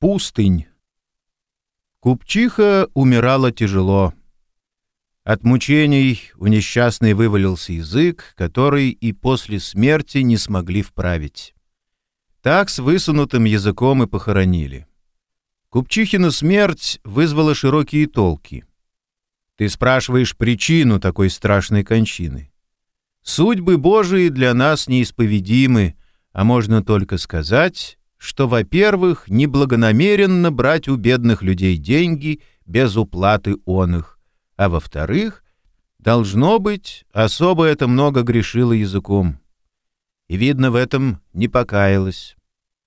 Пустынь. Купчиха умирала тяжело. От мучений у несчастной вывалился язык, который и после смерти не смогли вправить. Так с высунутым языком и похоронили. Купчихина смерть вызвала широкие толки. Ты спрашиваешь причину такой страшной кончины. Судьбы Божии для нас неисповедимы, а можно только сказать, что, во-первых, неблагонамеренно брать у бедных людей деньги без уплаты он их, а во-вторых, должно быть, особо это много грешило языком. И, видно, в этом не покаялась.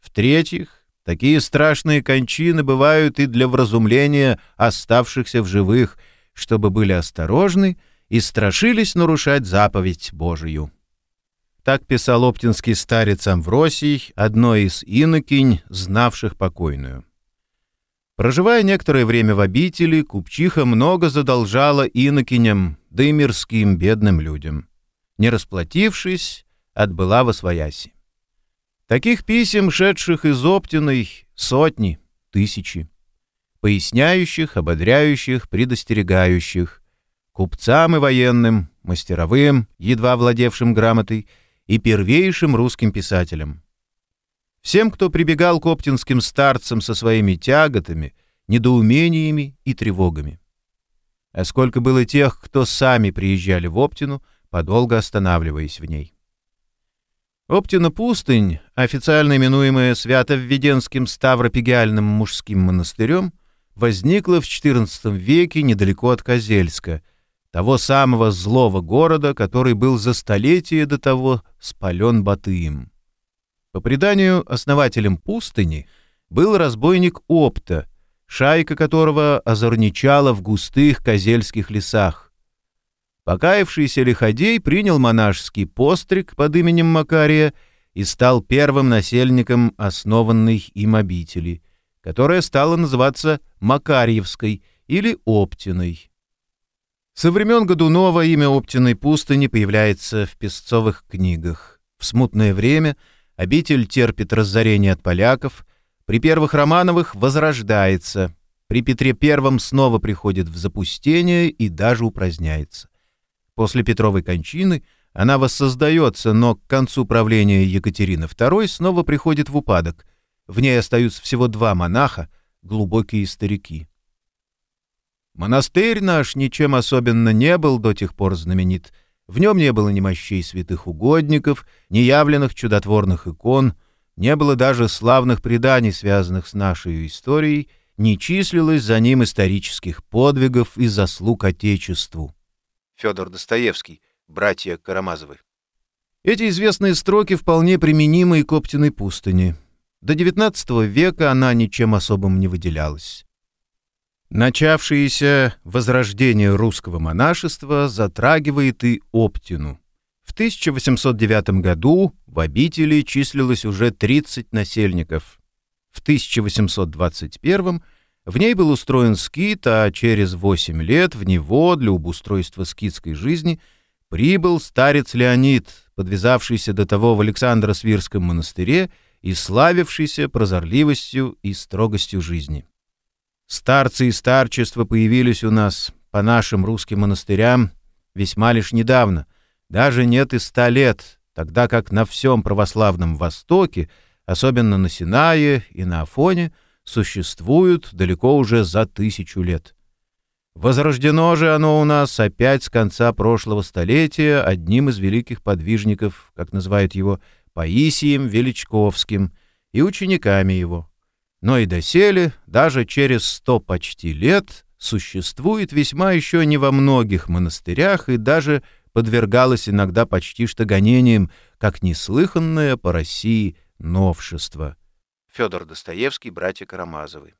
В-третьих, такие страшные кончины бывают и для вразумления оставшихся в живых, чтобы были осторожны и страшились нарушать заповедь Божию. Так писал оптинский старец Амвросий, одной из инокинь, знавших покойную. Проживая некоторое время в обители, купчиха много задолжала инокиням, да и мирским бедным людям. Не расплатившись, отбыла во свояси. Таких писем, шедших из Оптиной, сотни, тысячи. Поясняющих, ободряющих, предостерегающих. Купцам и военным, мастеровым, едва владевшим грамотой — и первейшим русским писателем. Всем, кто прибегал к оптинским старцам со своими тяготами, недоумениями и тревогами. А сколько было тех, кто сами приезжали в Оптину, подолго останавливаясь в ней. Оптина пустынь, официально именуемая Свято-Введенским Ставропегиальным мужским монастырем, возникла в XIV веке недалеко от Козельска, того самого злого города, который был за столетие до того спален Батыем. По преданию, основателем пустыни был разбойник Опта, шайка которого озорничала в густых козельских лесах. Покаявшийся лиходей принял монашеский постриг под именем Макария и стал первым насельником основанной им обители, которая стала называться Макарьевской или Оптиной. Со времен Годунова имя Оптиной пустыни появляется в песцовых книгах. В смутное время обитель терпит разорение от поляков, при первых Романовых возрождается, при Петре I снова приходит в запустение и даже упраздняется. После Петровой кончины она воссоздается, но к концу правления Екатерины II снова приходит в упадок. В ней остаются всего два монаха, глубокие старики. Монастырь наш ничем особенно не был до тех пор знаменит. В нем не было ни мощей святых угодников, ни явленных чудотворных икон, не было даже славных преданий, связанных с нашей историей, не числилось за ним исторических подвигов и заслуг Отечеству. Федор Достоевский, братья Карамазовы. Эти известные строки вполне применимы и к Оптиной пустыне. До XIX века она ничем особым не выделялась. Начавшееся возрождение русского монашества затрагивает и Оптину. В 1809 году в обители числилось уже 30 насельников. В 1821 в ней был устроен скит, а через 8 лет в него для обустройства скитской жизни прибыл старец Леонид, подвязавшийся до того в Александро-Свирском монастыре и славившийся прозорливостью и строгостью жизни. Старцы и старчества появились у нас по нашим русским монастырям весьма лишь недавно, даже нет и ста лет, тогда как на всем православном Востоке, особенно на Синае и на Афоне, существуют далеко уже за тысячу лет. Возрождено же оно у нас опять с конца прошлого столетия одним из великих подвижников, как называют его, Паисием Величковским и учениками его но и доселе, даже через сто почти лет, существует весьма еще не во многих монастырях и даже подвергалась иногда почти что гонениям, как неслыханное по России новшество. Федор Достоевский, братья Карамазовы.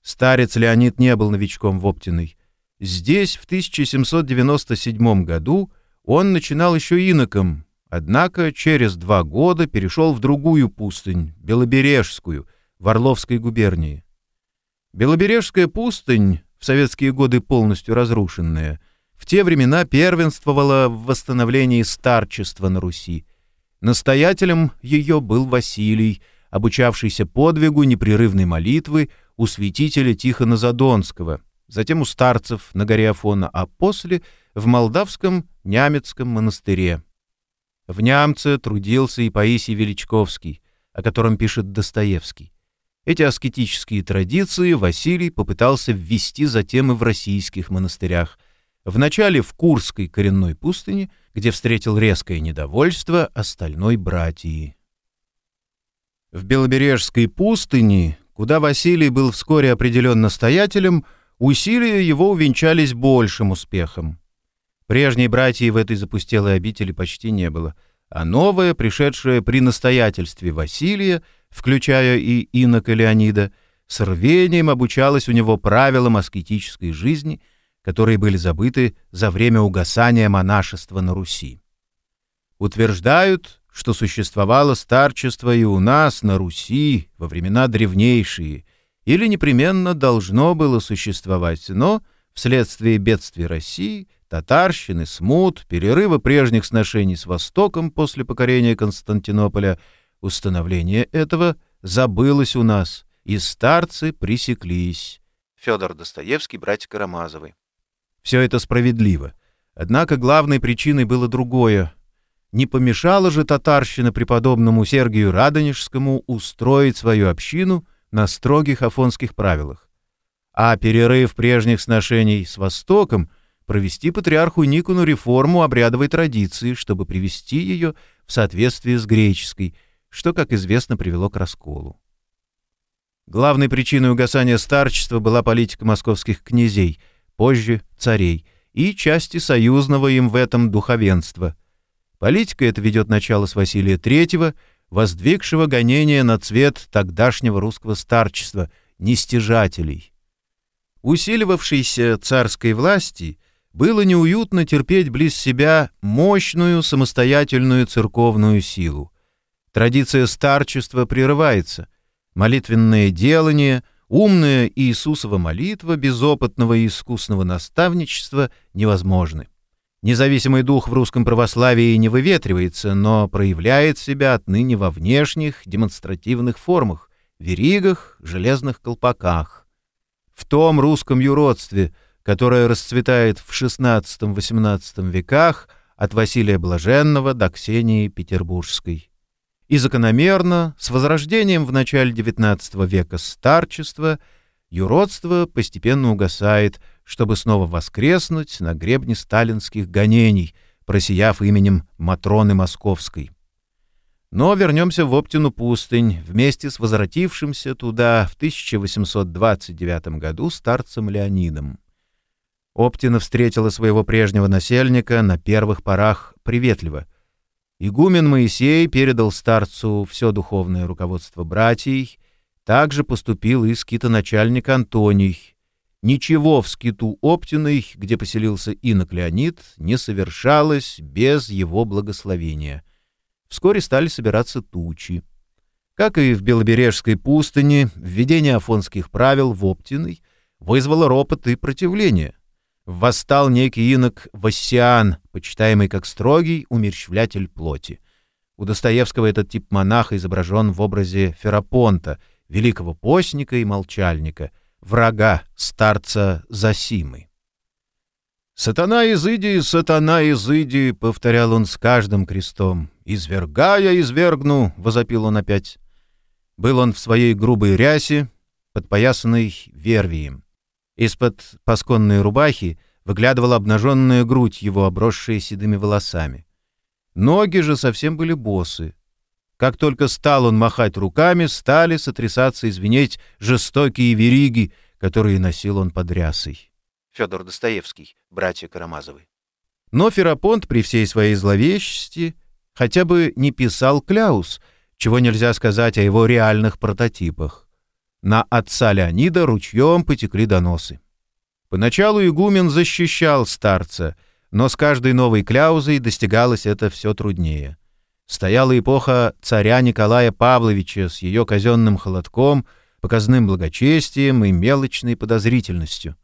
Старец Леонид не был новичком в Оптиной. Здесь, в 1797 году, он начинал еще иноком, однако через два года перешел в другую пустынь, Белобережскую — в Орловской губернии. Белобережская пустынь, в советские годы полностью разрушенная, в те времена первенствовала в восстановлении старчества на Руси. Настоятелем ее был Василий, обучавшийся подвигу непрерывной молитвы у святителя Тихона Задонского, затем у старцев на горе Афона, а после — в молдавском Нямецком монастыре. В Нямце трудился и Паисий Величковский, о котором пишет Достоевский. Эти аскетические традиции Василий попытался ввести затем и в российских монастырях. Вначале в Курской коренной пустыне, где встретил резкое недовольство остальной братьи. В Белобережской пустыне, куда Василий был вскоре определен настоятелем, усилия его увенчались большим успехом. Прежней братьи в этой запустелой обители почти не было, а новая, пришедшая при настоятельстве Василия, включая и инока Леонида, с рвением обучалась у него правилам аскетической жизни, которые были забыты за время угасания монашества на Руси. Утверждают, что существовало старчество и у нас, на Руси, во времена древнейшие, или непременно должно было существовать, но вследствие бедствий России — татарщины, смут, перерыва прежних сношений с Востоком после покорения Константинополя, установление этого забылось у нас, и старцы пресеклись. Федор Достоевский, братья Карамазовы. Все это справедливо. Однако главной причиной было другое. Не помешало же татарщина преподобному Сергию Радонежскому устроить свою общину на строгих афонских правилах. А перерыв прежних сношений с Востоком — провести патриарху Никону реформу обрядовой традиции, чтобы привести ее в соответствие с греческой, что, как известно, привело к расколу. Главной причиной угасания старчества была политика московских князей, позже царей, и части союзного им в этом духовенства. Политика эта ведет начало с Василия III, воздвигшего гонение на цвет тогдашнего русского старчества, нестяжателей. Усиливавшейся царской власти было неуютно терпеть близ себя мощную самостоятельную церковную силу. Традиция старчества прерывается. Молитвенное делание, умная Иисусова молитва безопытного и искусного наставничества невозможны. Независимый дух в русском православии не выветривается, но проявляет себя отныне во внешних демонстративных формах, веригах, железных колпаках. В том русском юродстве — которая расцветает в XVI-XVIII веках от Василия Блаженного до Ксении Петербургской. И закономерно, с возрождением в начале XIX века старчества, юродство постепенно угасает, чтобы снова воскреснуть на гребне сталинских гонений, просияв именем Матроны Московской. Но вернемся в Оптину пустынь вместе с возвратившимся туда в 1829 году старцем Леонидом. Оптина встретила своего прежнего насельника на первых порах приветливо. Игумен Моисей передал старцу все духовное руководство братьей, также поступил и скитоначальник Антоний. Ничего в скиту Оптиной, где поселился инок Леонид, не совершалось без его благословения. Вскоре стали собираться тучи. Как и в Белобережской пустыне, введение афонских правил в Оптиной вызвало ропот и противление — восстал некий инок Вассиан, почитаемый как строгий умерщвлятель плоти. У Достоевского этот тип монаха изображен в образе Ферапонта, великого постника и молчальника, врага старца Засимы. «Сатана изыди, сатана изыди», — повторял он с каждым крестом. «Извергая, извергну», — возопил он опять. Был он в своей грубой рясе, подпоясанной вервием. Из-под пасконной рубахи выглядывала обнаженная грудь его, обросшая седыми волосами. Ноги же совсем были босы. Как только стал он махать руками, стали сотрясаться и звенеть жестокие вериги, которые носил он под рясой. Федор Достоевский, братья Карамазовы. Но Ферапонт при всей своей зловещести хотя бы не писал кляус, чего нельзя сказать о его реальных прототипах. На отца Леонида ручьем потекли доносы. Поначалу игумен защищал старца, но с каждой новой кляузой достигалось это все труднее. Стояла эпоха царя Николая Павловича с ее казенным холодком, показным благочестием и мелочной подозрительностью.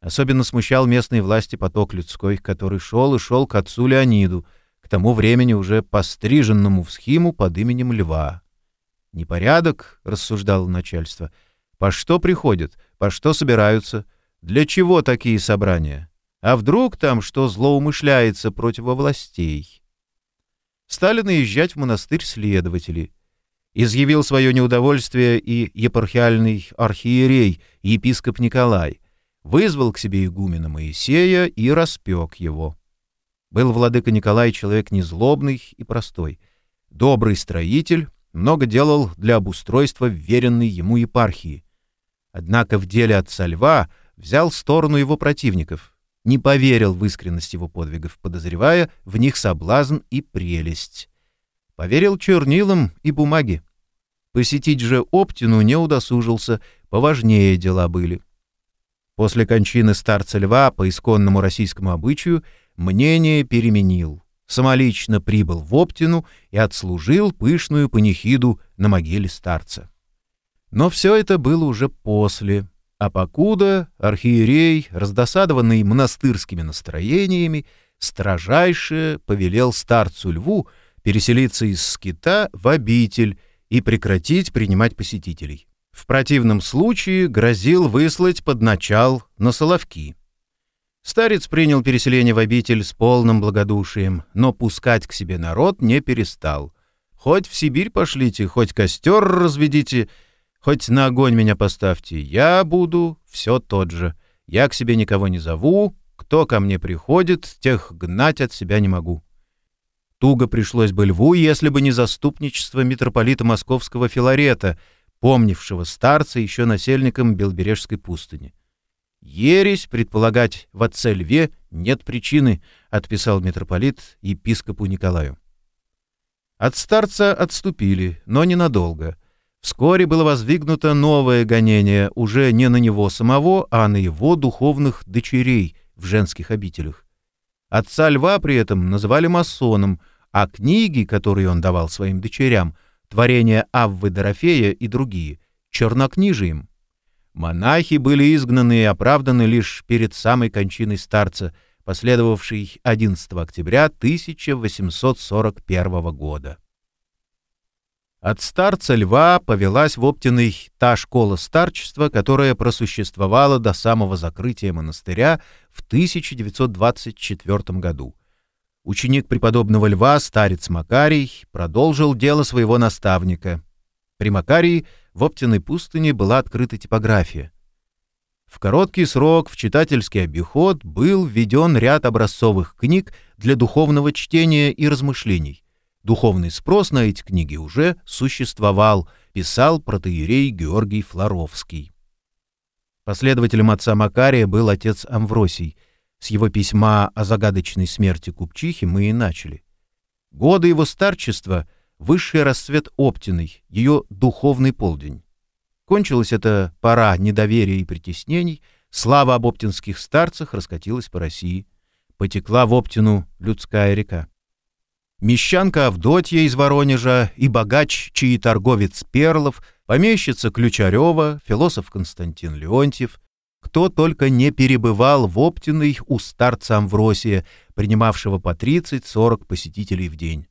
Особенно смущал местные власти поток людской, который шел и шел к отцу Леониду, к тому времени уже постриженному в схиму под именем Льва. Непорядок, рассуждало начальство. По что приходят, по что собираются, для чего такие собрания? А вдруг там что злоумышляется против властей? Стали наезжать в монастырь следователи. Изъявил свое неудовольствие и епархиальный архиерей, епископ Николай. Вызвал к себе игумена Моисея и распек его. Был владыка Николай человек незлобный и простой. Добрый строитель, много делал для обустройства веренной ему епархии. Однако в деле отца Льва взял сторону его противников, не поверил в искренность его подвигов, подозревая в них соблазн и прелесть. Поверил чернилам и бумаге. Посетить же Оптину не удосужился, поважнее дела были. После кончины старца Льва по исконному российскому обычаю мнение переменил. Самолично прибыл в Оптину и отслужил пышную панихиду на могиле старца. Но все это было уже после, а покуда архиерей, раздосадованный монастырскими настроениями, строжайше повелел старцу Льву переселиться из скита в обитель и прекратить принимать посетителей. В противном случае грозил выслать под начал на Соловки. Старец принял переселение в обитель с полным благодушием, но пускать к себе народ не перестал. Хоть в Сибирь пошлите, хоть костер разведите, хоть на огонь меня поставьте, я буду все тот же. Я к себе никого не зову, кто ко мне приходит, тех гнать от себя не могу. Туго пришлось бы льву, если бы не заступничество митрополита московского Филарета — помнившего старца еще насельником Белбережской пустыни. «Ересь предполагать в отце льве нет причины», — отписал митрополит епископу Николаю. От старца отступили, но ненадолго. Вскоре было воздвигнуто новое гонение уже не на него самого, а на его духовных дочерей в женских обителях. Отца льва при этом называли масоном, а книги, которые он давал своим дочерям, творения Аввы Дорофея и другие, чернокнижием. Монахи были изгнаны и оправданы лишь перед самой кончиной старца, последовавшей 11 октября 1841 года. От старца Льва повелась в Оптиной та школа старчества, которая просуществовала до самого закрытия монастыря в 1924 году — Ученик преподобного Льва, старец Макарий, продолжил дело своего наставника. При Макарии в Оптиной пустыне была открыта типография. В короткий срок в читательский обиход был введен ряд образцовых книг для духовного чтения и размышлений. Духовный спрос на эти книги уже существовал, писал протеерей Георгий Флоровский. Последователем отца Макария был отец Амвросий — с его письма о загадочной смерти купчихи мы и начали. Годы его старчества — высший расцвет Оптиной, ее духовный полдень. Кончилась эта пора недоверия и притеснений, слава об оптинских старцах раскатилась по России. Потекла в Оптину людская река. Мещанка Авдотья из Воронежа и богач, чьи торговец Перлов, помещица Ключарева, философ Константин Леонтьев, кто только не перебывал в Оптиной у старца Амвросия, принимавшего по 30-40 посетителей в день.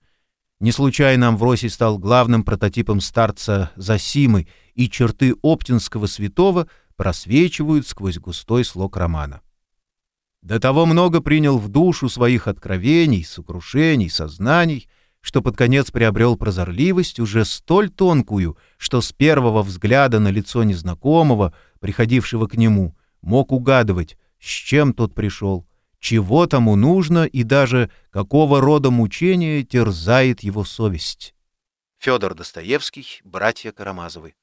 Не случайно Амвросий стал главным прототипом старца Засимы, и черты оптинского святого просвечивают сквозь густой слог романа. До того много принял в душу своих откровений, сокрушений, сознаний, что под конец приобрел прозорливость уже столь тонкую, что с первого взгляда на лицо незнакомого, приходившего к нему, мог угадывать, с чем тот пришел, чего тому нужно и даже какого рода мучения терзает его совесть. Федор Достоевский, братья Карамазовы.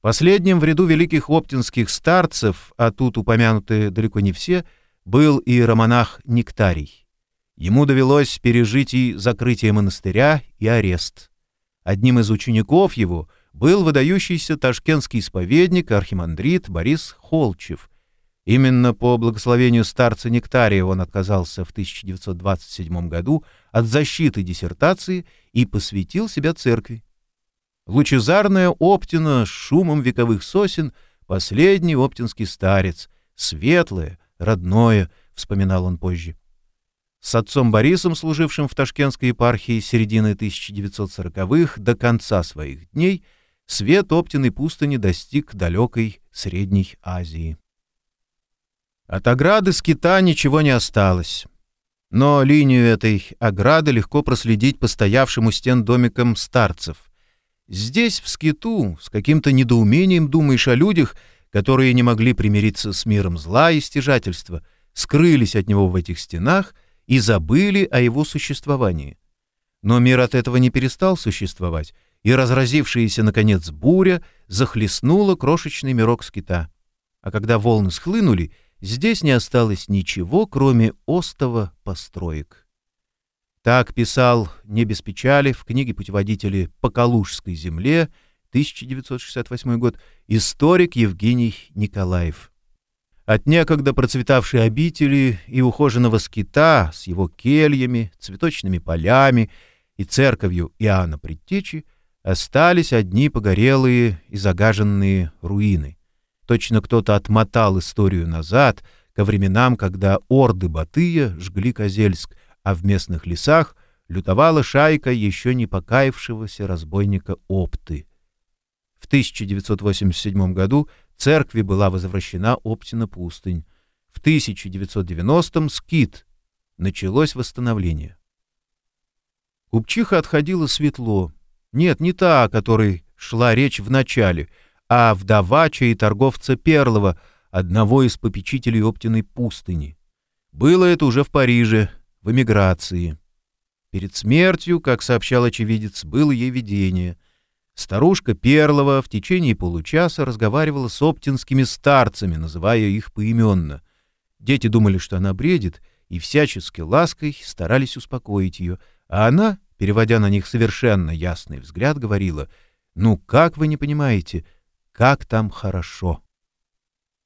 Последним в ряду великих оптинских старцев, а тут упомянуты далеко не все, был и романах Нектарий. Ему довелось пережить и закрытие монастыря, и арест. Одним из учеников его — был выдающийся ташкентский исповедник, архимандрит Борис Холчев. Именно по благословению старца Нектария он отказался в 1927 году от защиты диссертации и посвятил себя церкви. Лучезарная Оптина с шумом вековых сосен — последний оптинский старец, светлое, родное, — вспоминал он позже. С отцом Борисом, служившим в Ташкентской епархии с середины 1940-х до конца своих дней, свет Оптиной пустыни достиг далекой Средней Азии. От ограды скита ничего не осталось. Но линию этой ограды легко проследить по стоявшим у стен домикам старцев. Здесь, в скиту, с каким-то недоумением думаешь о людях, которые не могли примириться с миром зла и стяжательства, скрылись от него в этих стенах и забыли о его существовании. Но мир от этого не перестал существовать, и разразившаяся, наконец, буря захлестнула крошечный мирок скита. А когда волны схлынули, здесь не осталось ничего, кроме остова построек. Так писал не без печали в книге путеводителя «По Калужской земле» 1968 год историк Евгений Николаев. От некогда процветавшей обители и ухоженного скита с его кельями, цветочными полями и церковью Иоанна Предтечи остались одни погорелые и загаженные руины. Точно кто-то отмотал историю назад, ко временам, когда орды Батыя жгли Козельск, а в местных лесах лютовала шайка еще не покаявшегося разбойника Опты. В 1987 году церкви была возвращена Оптина пустынь. В 1990-м скит. Началось восстановление. Купчиха отходила светло. Нет, не та, о которой шла речь в начале — а вдовача и торговца Перлова, одного из попечителей Оптиной пустыни. Было это уже в Париже, в эмиграции. Перед смертью, как сообщал очевидец, было ей видение. Старушка Перлова в течение получаса разговаривала с оптинскими старцами, называя их поименно. Дети думали, что она бредит, и всячески лаской старались успокоить ее, а она, переводя на них совершенно ясный взгляд, говорила, «Ну как вы не понимаете, как там хорошо.